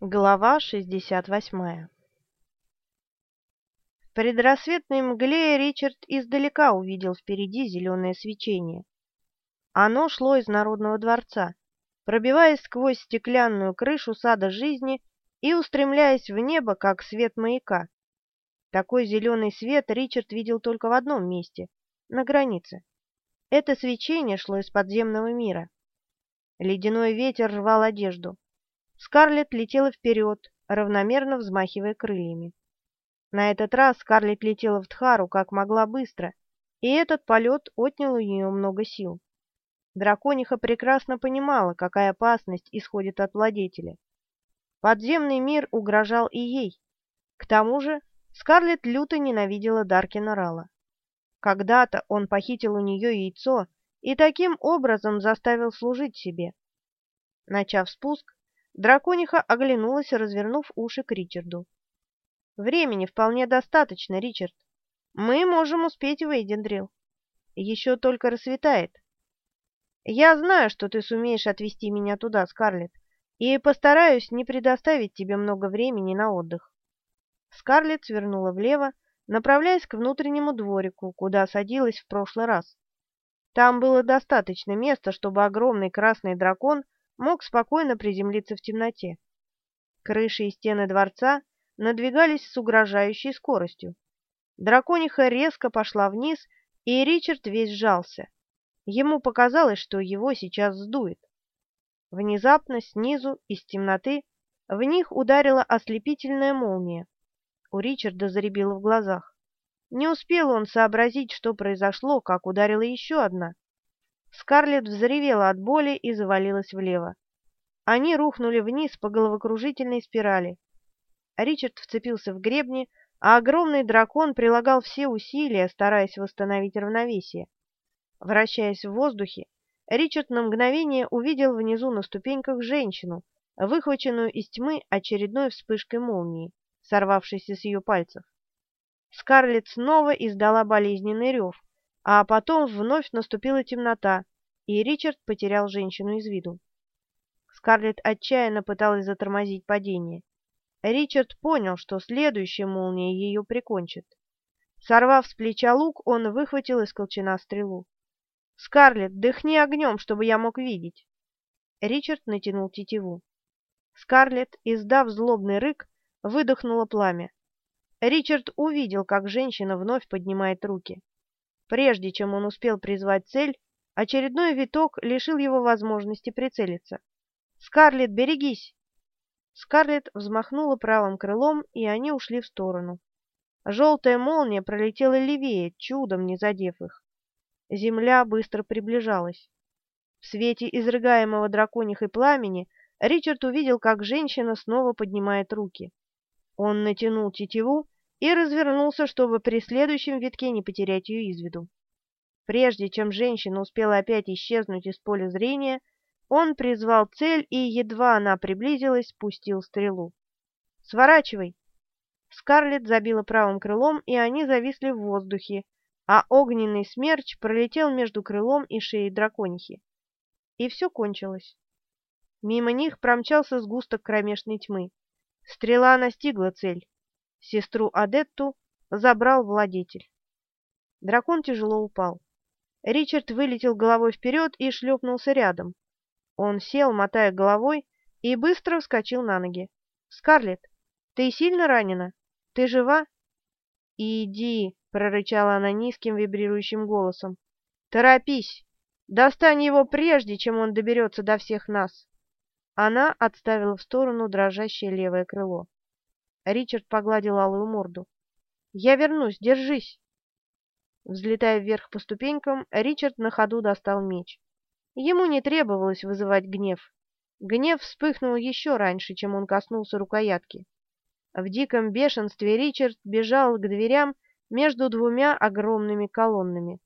Глава 68 В предрассветной мгле Ричард издалека увидел впереди зеленое свечение. Оно шло из Народного дворца, пробиваясь сквозь стеклянную крышу сада жизни и устремляясь в небо, как свет маяка. Такой зеленый свет Ричард видел только в одном месте — на границе. Это свечение шло из подземного мира. Ледяной ветер рвал одежду. Скарлетт летела вперед, равномерно взмахивая крыльями. На этот раз Скарлетт летела в Тхару как могла быстро, и этот полет отнял у нее много сил. Дракониха прекрасно понимала, какая опасность исходит от владетеля. Подземный мир угрожал и ей. К тому же Скарлетт люто ненавидела Даркина Рала. Когда-то он похитил у нее яйцо и таким образом заставил служить себе. Начав спуск, Дракониха оглянулась, развернув уши к Ричарду. «Времени вполне достаточно, Ричард. Мы можем успеть в Эйдендрил. Еще только рассветает. Я знаю, что ты сумеешь отвезти меня туда, Скарлетт, и постараюсь не предоставить тебе много времени на отдых». Скарлетт свернула влево, направляясь к внутреннему дворику, куда садилась в прошлый раз. Там было достаточно места, чтобы огромный красный дракон – мог спокойно приземлиться в темноте. Крыши и стены дворца надвигались с угрожающей скоростью. Дракониха резко пошла вниз, и Ричард весь сжался. Ему показалось, что его сейчас сдует. Внезапно снизу, из темноты, в них ударила ослепительная молния. У Ричарда заребило в глазах. Не успел он сообразить, что произошло, как ударила еще одна. Скарлетт взревела от боли и завалилась влево. Они рухнули вниз по головокружительной спирали. Ричард вцепился в гребни, а огромный дракон прилагал все усилия, стараясь восстановить равновесие. Вращаясь в воздухе, Ричард на мгновение увидел внизу на ступеньках женщину, выхваченную из тьмы очередной вспышкой молнии, сорвавшейся с ее пальцев. Скарлетт снова издала болезненный рев, а потом вновь наступила темнота, и Ричард потерял женщину из виду. Скарлетт отчаянно пыталась затормозить падение. Ричард понял, что следующая молния ее прикончит. Сорвав с плеча лук, он выхватил из колчана стрелу. «Скарлетт, дыхни огнем, чтобы я мог видеть!» Ричард натянул тетиву. Скарлетт, издав злобный рык, выдохнула пламя. Ричард увидел, как женщина вновь поднимает руки. Прежде чем он успел призвать цель, очередной виток лишил его возможности прицелиться. «Скарлетт, берегись!» Скарлетт взмахнула правым крылом, и они ушли в сторону. Желтая молния пролетела левее, чудом не задев их. Земля быстро приближалась. В свете изрыгаемого драконихой пламени Ричард увидел, как женщина снова поднимает руки. Он натянул тетиву и развернулся, чтобы при следующем витке не потерять ее из виду. Прежде чем женщина успела опять исчезнуть из поля зрения, он призвал цель и, едва она приблизилась, спустил стрелу. «Сворачивай!» Скарлетт забила правым крылом, и они зависли в воздухе, а огненный смерч пролетел между крылом и шеей драконихи. И все кончилось. Мимо них промчался сгусток кромешной тьмы. Стрела настигла цель. Сестру Адетту забрал владетель. Дракон тяжело упал. Ричард вылетел головой вперед и шлепнулся рядом. Он сел, мотая головой, и быстро вскочил на ноги. «Скарлетт, ты сильно ранена? Ты жива?» «Иди!» — прорычала она низким вибрирующим голосом. «Торопись! Достань его прежде, чем он доберется до всех нас!» Она отставила в сторону дрожащее левое крыло. Ричард погладил алую морду. «Я вернусь, держись!» Взлетая вверх по ступенькам, Ричард на ходу достал меч. Ему не требовалось вызывать гнев. Гнев вспыхнул еще раньше, чем он коснулся рукоятки. В диком бешенстве Ричард бежал к дверям между двумя огромными колоннами.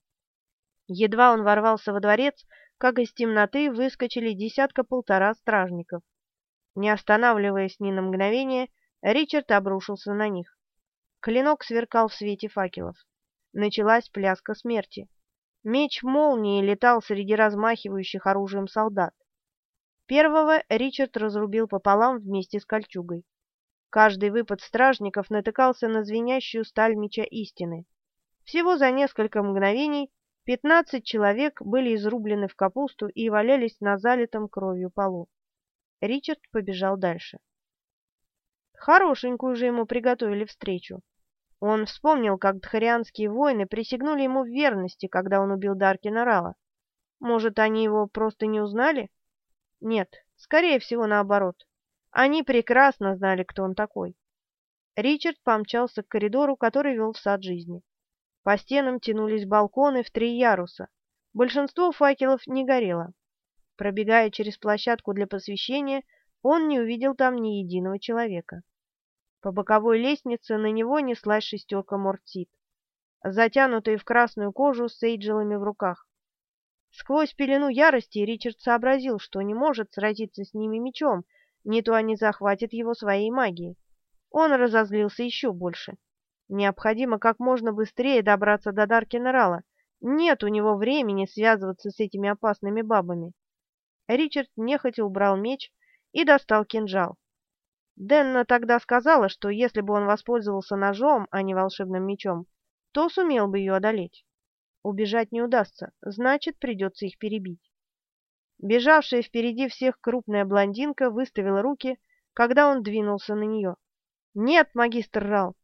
Едва он ворвался во дворец, как из темноты выскочили десятка-полтора стражников. Не останавливаясь ни на мгновение, Ричард обрушился на них. Клинок сверкал в свете факелов. Началась пляска смерти. Меч молнии летал среди размахивающих оружием солдат. Первого Ричард разрубил пополам вместе с кольчугой. Каждый выпад стражников натыкался на звенящую сталь меча истины. Всего за несколько мгновений пятнадцать человек были изрублены в капусту и валялись на залитом кровью полу. Ричард побежал дальше. Хорошенькую же ему приготовили встречу. Он вспомнил, как дхарианские воины присягнули ему в верности, когда он убил Даркина Рала. Может, они его просто не узнали? Нет, скорее всего, наоборот. Они прекрасно знали, кто он такой. Ричард помчался к коридору, который вел в сад жизни. По стенам тянулись балконы в три яруса. Большинство факелов не горело. Пробегая через площадку для посвящения, он не увидел там ни единого человека. По боковой лестнице на него неслась шестерка мортит, затянутые в красную кожу с эйджелами в руках. Сквозь пелену ярости Ричард сообразил, что не может сразиться с ними мечом, не то они захватят его своей магией. Он разозлился еще больше. Необходимо как можно быстрее добраться до Даркинерала. Нет у него времени связываться с этими опасными бабами. Ричард нехотя убрал меч и достал кинжал. Денна тогда сказала, что если бы он воспользовался ножом, а не волшебным мечом, то сумел бы ее одолеть. Убежать не удастся, значит, придется их перебить. Бежавшая впереди всех крупная блондинка выставила руки, когда он двинулся на нее. «Нет, магистр Рал,